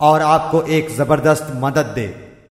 और आपको एक ज़बरदस्त मदद दे।